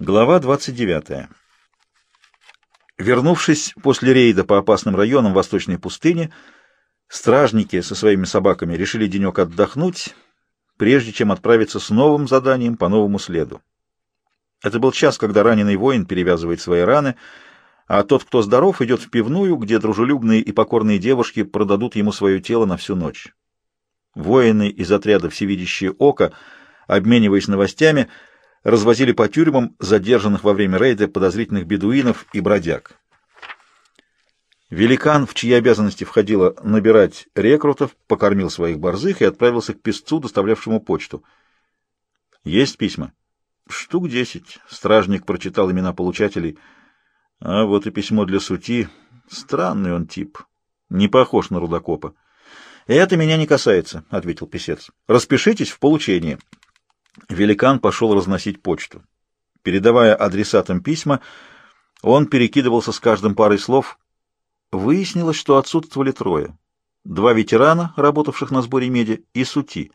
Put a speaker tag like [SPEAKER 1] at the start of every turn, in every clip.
[SPEAKER 1] Глава 29. Вернувшись после рейда по опасным районам Восточной пустыни, стражники со своими собаками решили денек отдохнуть, прежде чем отправиться с новым заданием по новому следу. Это был час, когда раненый воин перевязывает свои раны, а тот, кто здоров, идет в пивную, где дружелюбные и покорные девушки продадут ему свое тело на всю ночь. Воины из отряда «Всевидящее око», обмениваясь новостями, — развозили по тюрьмам задержанных во время рейда подозрительных бедуинов и бродяг. Великан, в чьи обязанности входило набирать рекрутов, покормил своих борзых и отправился к песцу, доставлявшему почту. «Есть письма?» «Штук десять». Стражник прочитал имена получателей. «А вот и письмо для сути. Странный он тип. Не похож на рудокопа». «Это меня не касается», — ответил писец. «Распишитесь в получении». Великан пошел разносить почту. Передавая адресатам письма, он перекидывался с каждым парой слов. Выяснилось, что отсутствовали трое. Два ветерана, работавших на сборе меди, и сути.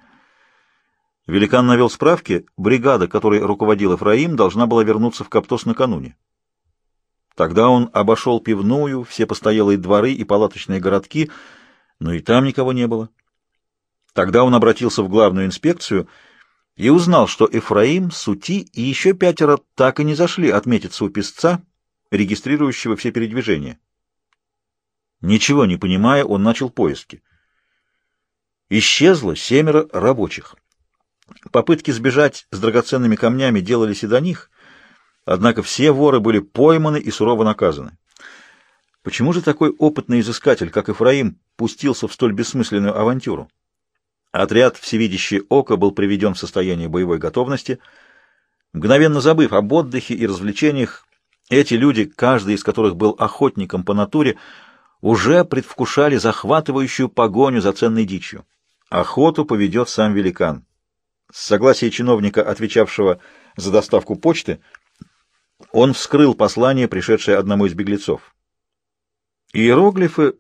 [SPEAKER 1] Великан навел справки, бригада, которой руководил Эфраим, должна была вернуться в Каптос накануне. Тогда он обошел пивную, все постоялые дворы и палаточные городки, но и там никого не было. Тогда он обратился в главную инспекцию — и узнал, что Эфраим, Сути и еще пятеро так и не зашли отметиться у писца, регистрирующего все передвижения. Ничего не понимая, он начал поиски. Исчезло семеро рабочих. Попытки сбежать с драгоценными камнями делались и до них, однако все воры были пойманы и сурово наказаны. Почему же такой опытный изыскатель, как Эфраим, пустился в столь бессмысленную авантюру? Отряд «Всевидящее око» был приведен в состояние боевой готовности. Мгновенно забыв об отдыхе и развлечениях, эти люди, каждый из которых был охотником по натуре, уже предвкушали захватывающую погоню за ценной дичью. Охоту поведет сам великан. С согласия чиновника, отвечавшего за доставку почты, он вскрыл послание, пришедшее одному из беглецов. Иероглифы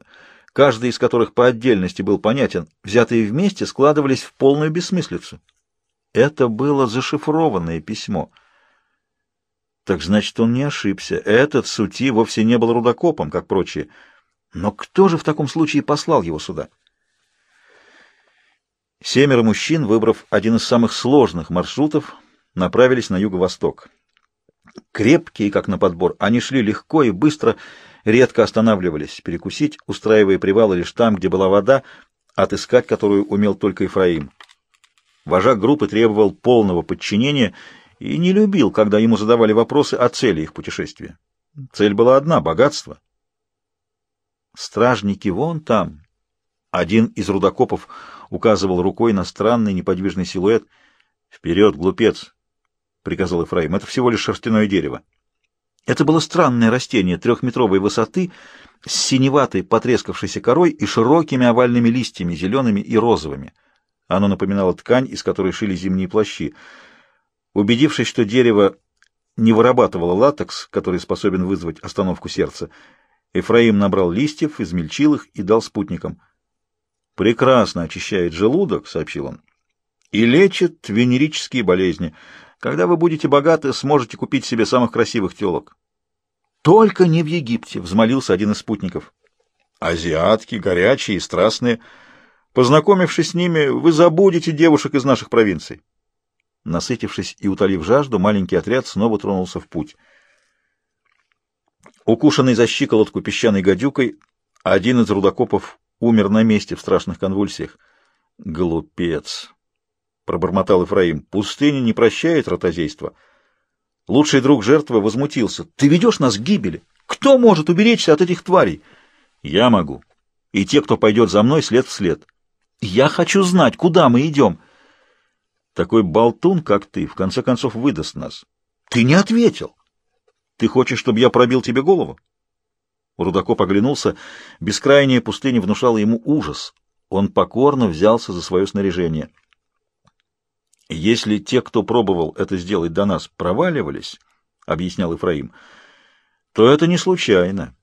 [SPEAKER 1] каждый из которых по отдельности был понятен, взятые вместе складывались в полную бессмыслицу. Это было зашифрованное письмо. Так значит, он не ошибся. Этот Сути вовсе не был рудокопом, как прочие. Но кто же в таком случае послал его сюда? Семеро мужчин, выбрав один из самых сложных маршрутов, направились на юго-восток. Крепкие, как на подбор, они шли легко и быстро, редко останавливались перекусить, устраивая привалы лишь там, где была вода, отыскать которую умел только Ефраим. Вожак группы требовал полного подчинения и не любил, когда ему задавали вопросы о цели их путешествия. Цель была одна — богатство. Стражники вон там. Один из рудокопов указывал рукой на странный неподвижный силуэт. «Вперед, глупец!» — приказал Ефраим. «Это всего лишь шерстяное дерево». Это было странное растение трехметровой высоты с синеватой потрескавшейся корой и широкими овальными листьями, зелеными и розовыми. Оно напоминало ткань, из которой шили зимние плащи. Убедившись, что дерево не вырабатывало латекс, который способен вызвать остановку сердца, Эфраим набрал листьев, измельчил их и дал спутникам. «Прекрасно очищает желудок», — сообщил он, — «и лечит венерические болезни». Когда вы будете богаты, сможете купить себе самых красивых телок. Только не в Египте, взмолился один из спутников. Азиатки, горячие и страстные. Познакомившись с ними, вы забудете девушек из наших провинций. Насытившись и утолив жажду, маленький отряд снова тронулся в путь. Укушенный за щиколотку песчаной гадюкой, один из рудокопов умер на месте в страшных конвульсиях. Глупец! — пробормотал Ифраим. — Пустыня не прощает ротозейства. Лучший друг жертвы возмутился. — Ты ведешь нас к гибели. Кто может уберечься от этих тварей? — Я могу. И те, кто пойдет за мной, след в след. — Я хочу знать, куда мы идем. — Такой болтун, как ты, в конце концов выдаст нас. — Ты не ответил. — Ты хочешь, чтобы я пробил тебе голову? Рудокоп оглянулся. Бескрайняя пустыня внушала ему ужас. Он покорно взялся за свое снаряжение — если те, кто пробовал это сделать до нас, проваливались, — объяснял Ифраим, — то это не случайно.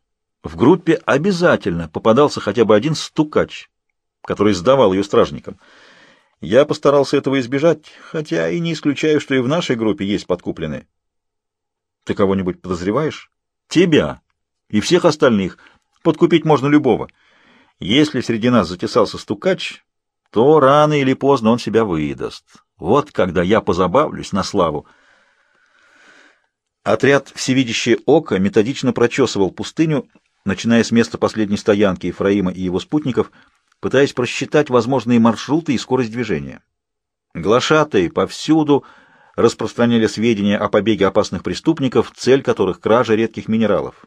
[SPEAKER 1] В группе обязательно попадался хотя бы один стукач, который сдавал ее стражникам. Я постарался этого избежать, хотя и не исключаю, что и в нашей группе есть подкупленные. Ты кого-нибудь подозреваешь? Тебя и всех остальных. Подкупить можно любого. Если среди нас затесался стукач, то рано или поздно он себя выдаст. Вот когда я позабавлюсь на славу. Отряд «Всевидящее око» методично прочесывал пустыню, начиная с места последней стоянки Ефраима и его спутников, пытаясь просчитать возможные маршруты и скорость движения. Глашатые повсюду распространяли сведения о побеге опасных преступников, цель которых — кража редких минералов.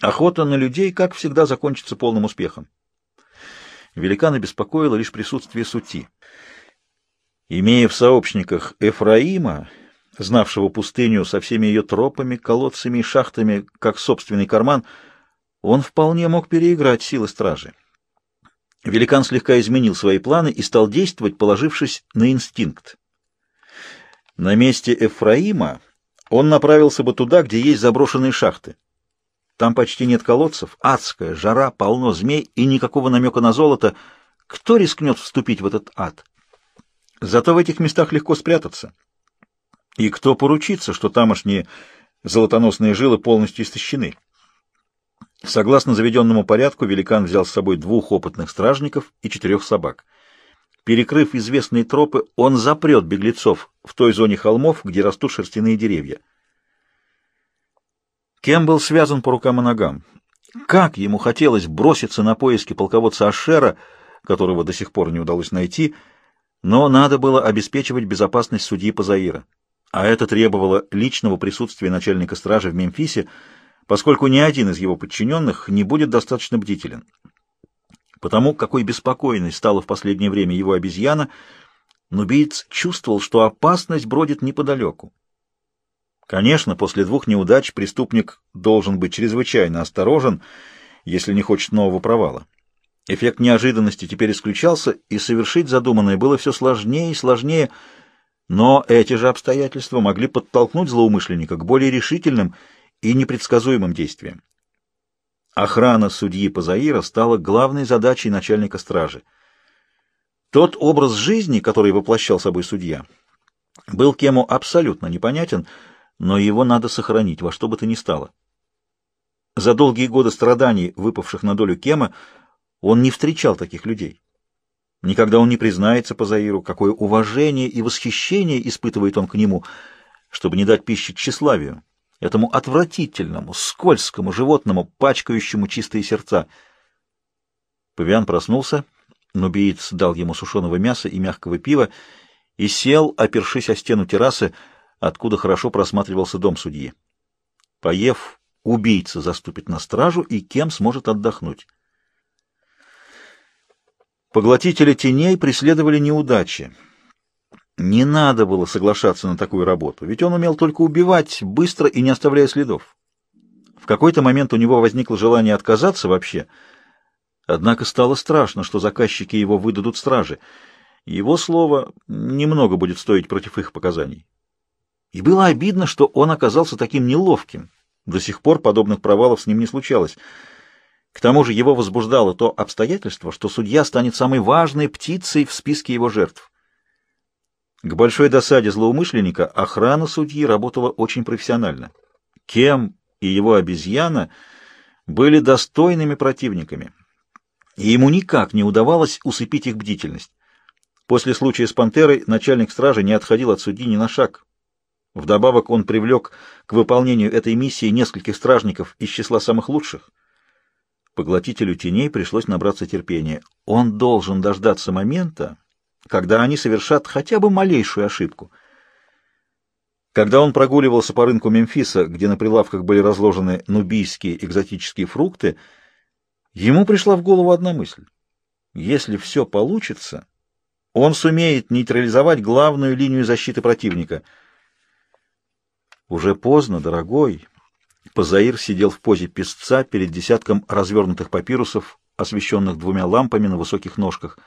[SPEAKER 1] Охота на людей, как всегда, закончится полным успехом. Великана беспокоило лишь присутствие сути. Имея в сообщниках Эфраима, знавшего пустыню со всеми ее тропами, колодцами и шахтами, как собственный карман, он вполне мог переиграть силы стражи. Великан слегка изменил свои планы и стал действовать, положившись на инстинкт. На месте Эфраима он направился бы туда, где есть заброшенные шахты. Там почти нет колодцев, адская жара, полно змей и никакого намека на золото. Кто рискнет вступить в этот ад? Зато в этих местах легко спрятаться. И кто поручится, что тамошние золотоносные жилы полностью истощены? Согласно заведенному порядку, великан взял с собой двух опытных стражников и четырех собак. Перекрыв известные тропы, он запрет беглецов в той зоне холмов, где растут шерстяные деревья. Кем был связан по рукам и ногам? Как ему хотелось броситься на поиски полководца Ашера, которого до сих пор не удалось найти, но надо было обеспечивать безопасность судьи Пазаира. А это требовало личного присутствия начальника стражи в Мемфисе, поскольку ни один из его подчиненных не будет достаточно бдителен. Потому какой беспокойной стала в последнее время его обезьяна, нубиец чувствовал, что опасность бродит неподалеку. Конечно, после двух неудач преступник должен быть чрезвычайно осторожен, если не хочет нового провала. Эффект неожиданности теперь исключался, и совершить задуманное было все сложнее и сложнее, но эти же обстоятельства могли подтолкнуть злоумышленника к более решительным и непредсказуемым действиям. Охрана судьи Пазаира стала главной задачей начальника стражи. Тот образ жизни, который воплощал собой судья, был Кему абсолютно непонятен, но его надо сохранить во что бы то ни стало. За долгие годы страданий, выпавших на долю Кема, он не встречал таких людей. Никогда он не признается по Заиру, какое уважение и восхищение испытывает он к нему, чтобы не дать пищи тщеславию, этому отвратительному, скользкому животному, пачкающему чистые сердца. Павиан проснулся, нубиец дал ему сушеного мяса и мягкого пива и сел, опершись о стену террасы, откуда хорошо просматривался дом судьи. Поев, убийца заступит на стражу, и кем сможет отдохнуть. Поглотители теней преследовали неудачи. Не надо было соглашаться на такую работу, ведь он умел только убивать, быстро и не оставляя следов. В какой-то момент у него возникло желание отказаться вообще, однако стало страшно, что заказчики его выдадут страже. Его слово немного будет стоить против их показаний. И было обидно, что он оказался таким неловким. До сих пор подобных провалов с ним не случалось. К тому же его возбуждало то обстоятельство, что судья станет самой важной птицей в списке его жертв. К большой досаде злоумышленника охрана судьи работала очень профессионально. Кем и его обезьяна были достойными противниками, и ему никак не удавалось усыпить их бдительность. После случая с «Пантерой» начальник стражи не отходил от судьи ни на шаг. Вдобавок он привлек к выполнению этой миссии нескольких стражников из числа самых лучших. Поглотителю теней пришлось набраться терпения. Он должен дождаться момента, когда они совершат хотя бы малейшую ошибку. Когда он прогуливался по рынку Мемфиса, где на прилавках были разложены нубийские экзотические фрукты, ему пришла в голову одна мысль. Если все получится, он сумеет нейтрализовать главную линию защиты противника — уже поздно, дорогой. Позаир сидел в позе песца перед десятком развернутых папирусов, освещенных двумя лампами на высоких ножках.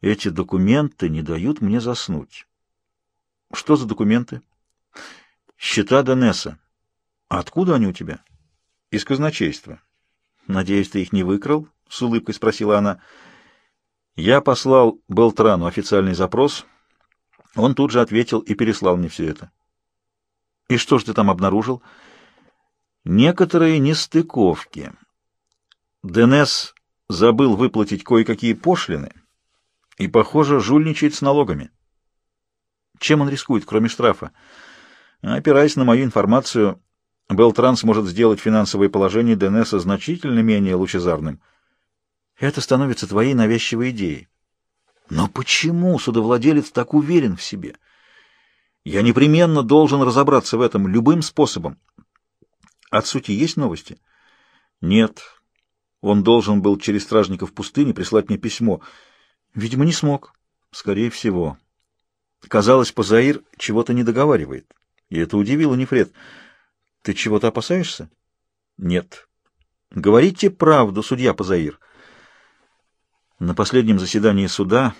[SPEAKER 1] Эти документы не дают мне заснуть. Что за документы? Счета Денеса. Откуда они у тебя? Из казначейства. Надеюсь, ты их не выкрал? С улыбкой спросила она. Я послал Белтрану официальный запрос. Он тут же ответил и переслал мне все это. И что же ты там обнаружил? Некоторые нестыковки. ДНС забыл выплатить кое-какие пошлины и, похоже, жульничает с налогами. Чем он рискует, кроме штрафа? Опираясь на мою информацию, Белтранс может сделать финансовое положение ДНС значительно менее лучезарным. Это становится твоей навязчивой идеей. Но почему судовладелец так уверен в себе? Я непременно должен разобраться в этом любым способом. От сути есть новости? Нет. Он должен был через стражников пустыни прислать мне письмо. Видимо, не смог. Скорее всего. Казалось, Пазаир чего-то не договаривает. И это удивило Нефред. Ты чего-то опасаешься? Нет. Говорите правду, судья Пазаир. На последнем заседании суда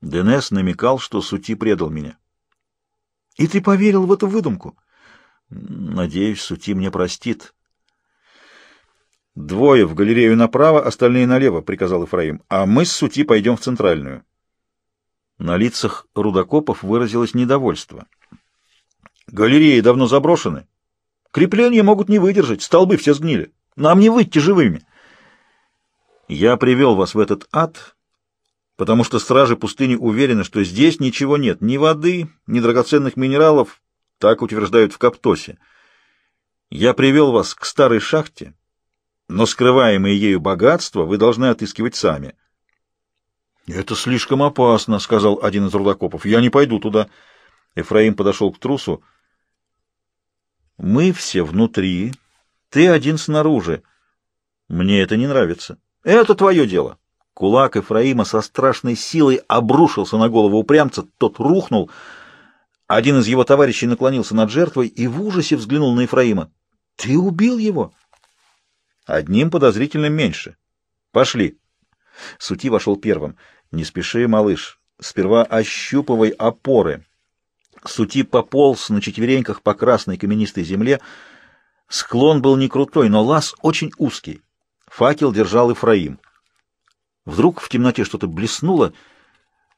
[SPEAKER 1] Денес намекал, что Сути предал меня. И ты поверил в эту выдумку? Надеюсь, Сути мне простит. Двое в галерею направо, остальные налево, приказал Ифраим, а мы с Сути пойдем в центральную. На лицах рудокопов выразилось недовольство. Галереи давно заброшены. Крепления могут не выдержать, столбы все сгнили. Нам не выйти живыми. Я привел вас в этот ад, потому что стражи пустыни уверены, что здесь ничего нет, ни воды, ни драгоценных минералов, так утверждают в Каптосе. Я привел вас к старой шахте, но скрываемые ею богатства вы должны отыскивать сами. — Это слишком опасно, — сказал один из рудокопов. — Я не пойду туда. Эфраим подошел к трусу. — Мы все внутри, ты один снаружи. Мне это не нравится. Это твое дело. Кулак Ефраима со страшной силой обрушился на голову упрямца, тот рухнул. Один из его товарищей наклонился над жертвой и в ужасе взглянул на Ефраима. — Ты убил его? — Одним подозрительным меньше. — Пошли. Сути вошел первым. — Не спеши, малыш. Сперва ощупывай опоры. Сути пополз на четвереньках по красной каменистой земле. Склон был не крутой, но лаз очень узкий. Факел держал Ифраим. Вдруг в темноте что-то блеснуло.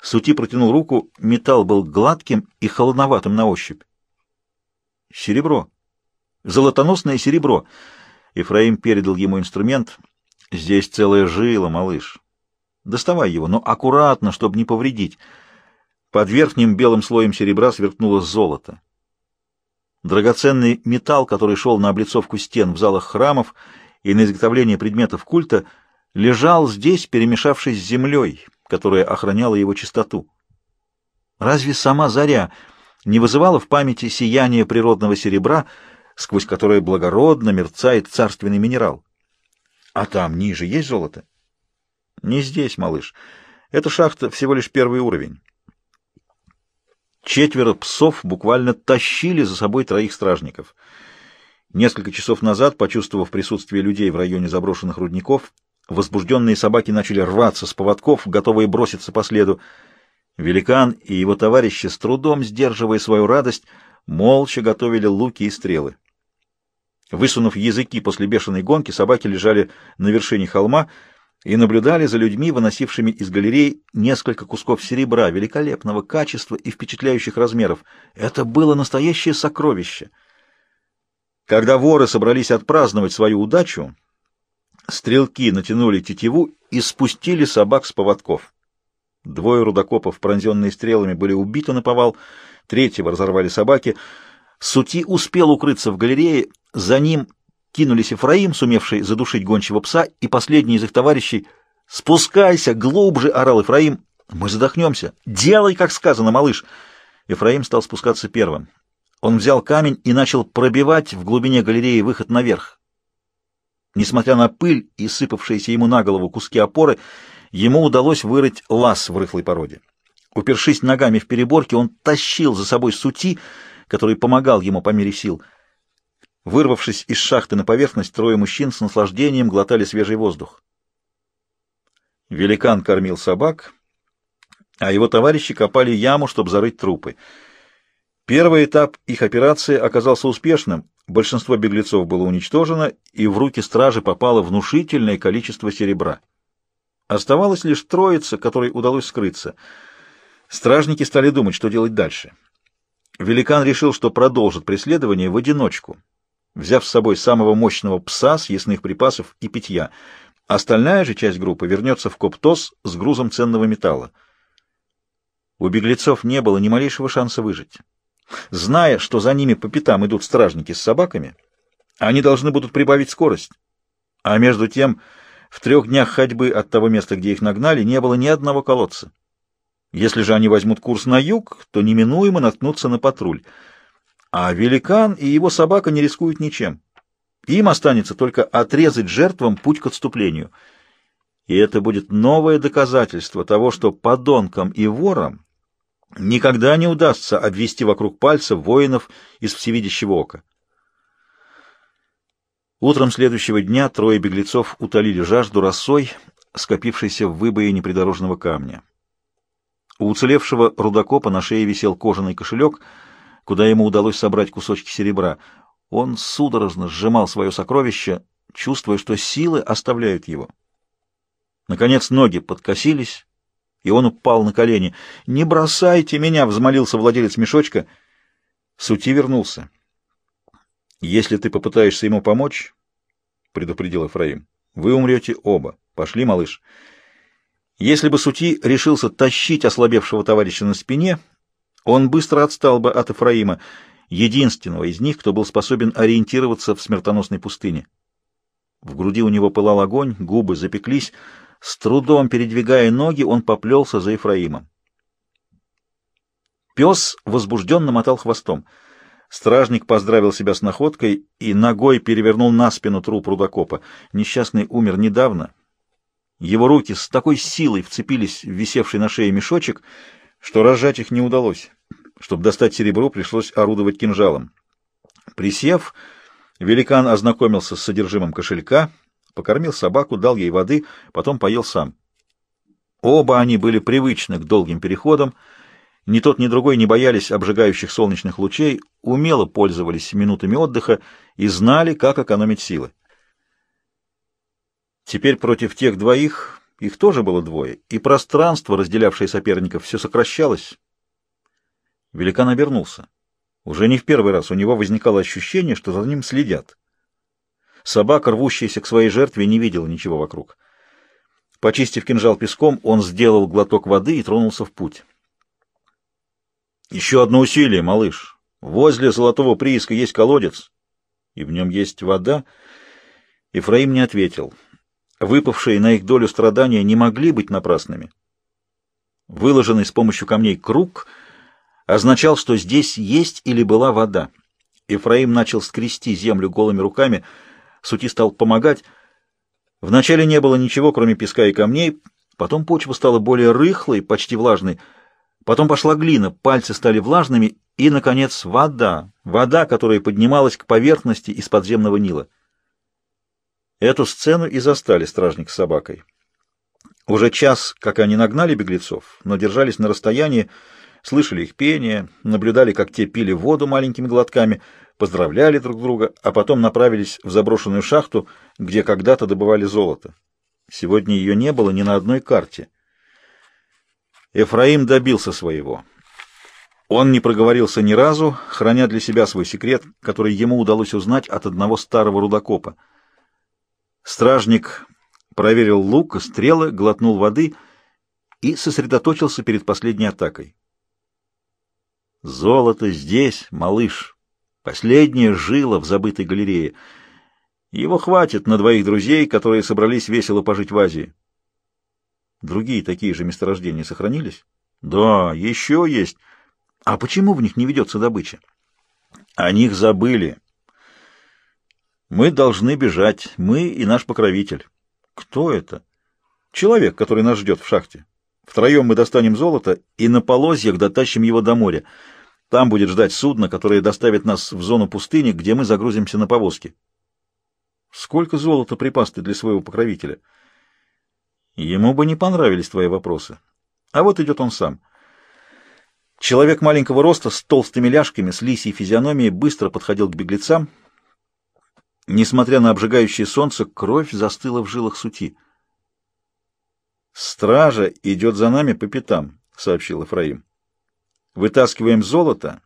[SPEAKER 1] Сути протянул руку, металл был гладким и холодноватым на ощупь. Серебро. Золотоносное серебро. Ифраим передал ему инструмент. Здесь целая жила, малыш. Доставай его, но аккуратно, чтобы не повредить. Под верхним белым слоем серебра сверкнуло золото. Драгоценный металл, который шел на облицовку стен в залах храмов и на изготовление предметов культа, лежал здесь, перемешавшись с землей, которая охраняла его чистоту. Разве сама заря не вызывала в памяти сияние природного серебра, сквозь которое благородно мерцает царственный минерал? А там ниже есть золото? Не здесь, малыш. Эта шахта всего лишь первый уровень. Четверо псов буквально тащили за собой троих стражников — Несколько часов назад, почувствовав присутствие людей в районе заброшенных рудников, возбужденные собаки начали рваться с поводков, готовые броситься по следу. Великан и его товарищи, с трудом сдерживая свою радость, молча готовили луки и стрелы. Высунув языки после бешеной гонки, собаки лежали на вершине холма и наблюдали за людьми, выносившими из галерей несколько кусков серебра великолепного качества и впечатляющих размеров. Это было настоящее сокровище — когда воры собрались отпраздновать свою удачу, стрелки натянули тетиву и спустили собак с поводков. Двое рудокопов, пронзенные стрелами, были убиты на повал, третьего разорвали собаки. Сути успел укрыться в галерее, за ним кинулись Ефраим, сумевший задушить гончего пса, и последний из их товарищей «Спускайся, глубже!» — орал Ефраим. «Мы задохнемся! Делай, как сказано, малыш!» Ефраим стал спускаться первым. Он взял камень и начал пробивать в глубине галереи выход наверх. Несмотря на пыль и сыпавшиеся ему на голову куски опоры, ему удалось вырыть лаз в рыхлой породе. Упершись ногами в переборки, он тащил за собой сути, который помогал ему по мере сил. Вырвавшись из шахты на поверхность, трое мужчин с наслаждением глотали свежий воздух. Великан кормил собак, а его товарищи копали яму, чтобы зарыть трупы — Первый этап их операции оказался успешным, большинство беглецов было уничтожено, и в руки стражи попало внушительное количество серебра. Оставалось лишь троица, которой удалось скрыться. Стражники стали думать, что делать дальше. Великан решил, что продолжит преследование в одиночку, взяв с собой самого мощного пса, съестных припасов и питья. Остальная же часть группы вернется в Коптос с грузом ценного металла. У беглецов не было ни малейшего шанса выжить. Зная, что за ними по пятам идут стражники с собаками, они должны будут прибавить скорость. А между тем, в трех днях ходьбы от того места, где их нагнали, не было ни одного колодца. Если же они возьмут курс на юг, то неминуемо наткнутся на патруль. А великан и его собака не рискуют ничем. Им останется только отрезать жертвам путь к отступлению. И это будет новое доказательство того, что подонкам и ворам никогда не удастся обвести вокруг пальца воинов из всевидящего ока. Утром следующего дня трое беглецов утолили жажду росой, скопившейся в выбоине придорожного камня. У уцелевшего рудокопа на шее висел кожаный кошелек, куда ему удалось собрать кусочки серебра. Он судорожно сжимал свое сокровище, чувствуя, что силы оставляют его. Наконец ноги подкосились, и он упал на колени. «Не бросайте меня!» — взмолился владелец мешочка. Сути вернулся. «Если ты попытаешься ему помочь, — предупредил Эфраим, — вы умрете оба. Пошли, малыш». Если бы Сути решился тащить ослабевшего товарища на спине, он быстро отстал бы от Эфраима, единственного из них, кто был способен ориентироваться в смертоносной пустыне. В груди у него пылал огонь, губы запеклись. С трудом передвигая ноги, он поплелся за Ефраимом. Пес возбужденно мотал хвостом. Стражник поздравил себя с находкой и ногой перевернул на спину труп рудокопа. Несчастный умер недавно, его руки с такой силой вцепились в висевший на шее мешочек, что разжать их не удалось. Чтобы достать серебро, пришлось орудовать кинжалом. Присев, великан ознакомился с содержимым кошелька, покормил собаку, дал ей воды, потом поел сам. Оба они были привычны к долгим переходам, ни тот, ни другой не боялись обжигающих солнечных лучей, умело пользовались минутами отдыха и знали, как экономить силы. Теперь против тех двоих, их тоже было двое, и пространство, разделявшее соперников, все сокращалось. Великан обернулся. Уже не в первый раз у него возникало ощущение, что за ним следят. Собака, рвущаяся к своей жертве, не видела ничего вокруг. Почистив кинжал песком, он сделал глоток воды и тронулся в путь. «Еще одно усилие, малыш. Возле золотого прииска есть колодец, и в нем есть вода». Ефраим не ответил выпавшие на их долю страдания не могли быть напрасными. Выложенный с помощью камней круг означал, что здесь есть или была вода. Ефраим начал скрести землю голыми руками, Сути стал помогать. Вначале не было ничего, кроме песка и камней, потом почва стала более рыхлой, почти влажной, потом пошла глина, пальцы стали влажными, и, наконец, вода, вода, которая поднималась к поверхности из подземного Нила. Эту сцену и застали стражник с собакой. Уже час, как они нагнали беглецов, но держались на расстоянии, слышали их пение, наблюдали, как те пили воду маленькими глотками, поздравляли друг друга, а потом направились в заброшенную шахту, где когда-то добывали золото. Сегодня ее не было ни на одной карте. Эфраим добился своего. Он не проговорился ни разу, храня для себя свой секрет, который ему удалось узнать от одного старого рудокопа — Стражник проверил лук, стрелы, глотнул воды и сосредоточился перед последней атакой. Золото здесь, малыш. Последняя жила в забытой галерее. Его хватит на двоих друзей, которые собрались весело пожить в Азии. Другие такие же месторождения сохранились? Да, еще есть. А почему в них не ведется добыча? О них забыли. Мы должны бежать, мы и наш покровитель. Кто это? Человек, который нас ждет в шахте. Втроем мы достанем золото и на полозьях дотащим его до моря. Там будет ждать судно, которое доставит нас в зону пустыни, где мы загрузимся на повозки. Сколько золота припас ты для своего покровителя? Ему бы не понравились твои вопросы. А вот идет он сам. Человек маленького роста, с толстыми ляжками, с лисьей физиономией, быстро подходил к беглецам, Несмотря на обжигающее солнце, кровь застыла в жилах сути. «Стража идет за нами по пятам», — сообщил Эфраим. «Вытаскиваем золото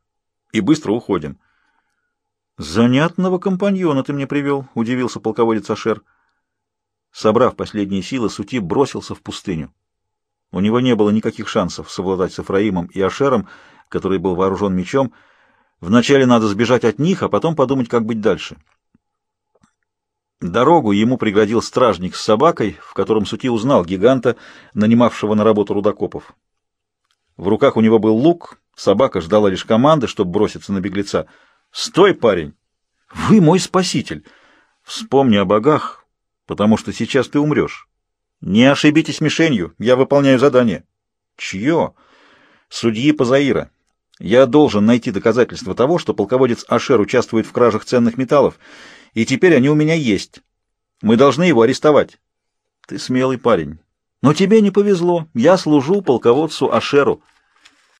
[SPEAKER 1] и быстро уходим. «Занятного компаньона ты мне привел», — удивился полководец Ашер. Собрав последние силы, Сути бросился в пустыню. У него не было никаких шансов совладать с Эфраимом и Ашером, который был вооружен мечом. Вначале надо сбежать от них, а потом подумать, как быть дальше. Дорогу ему преградил стражник с собакой, в котором Сути узнал гиганта, нанимавшего на работу рудокопов. В руках у него был лук, собака ждала лишь команды, чтобы броситься на беглеца. «Стой, парень! Вы мой спаситель! Вспомни о богах, потому что сейчас ты умрешь. Не ошибитесь мишенью, я выполняю задание». «Чье?» «Судьи Пазаира. Я должен найти доказательства того, что полководец Ашер участвует в кражах ценных металлов, и теперь они у меня есть. Мы должны его арестовать». «Ты смелый парень. Но тебе не повезло. Я служу полководцу Ашеру».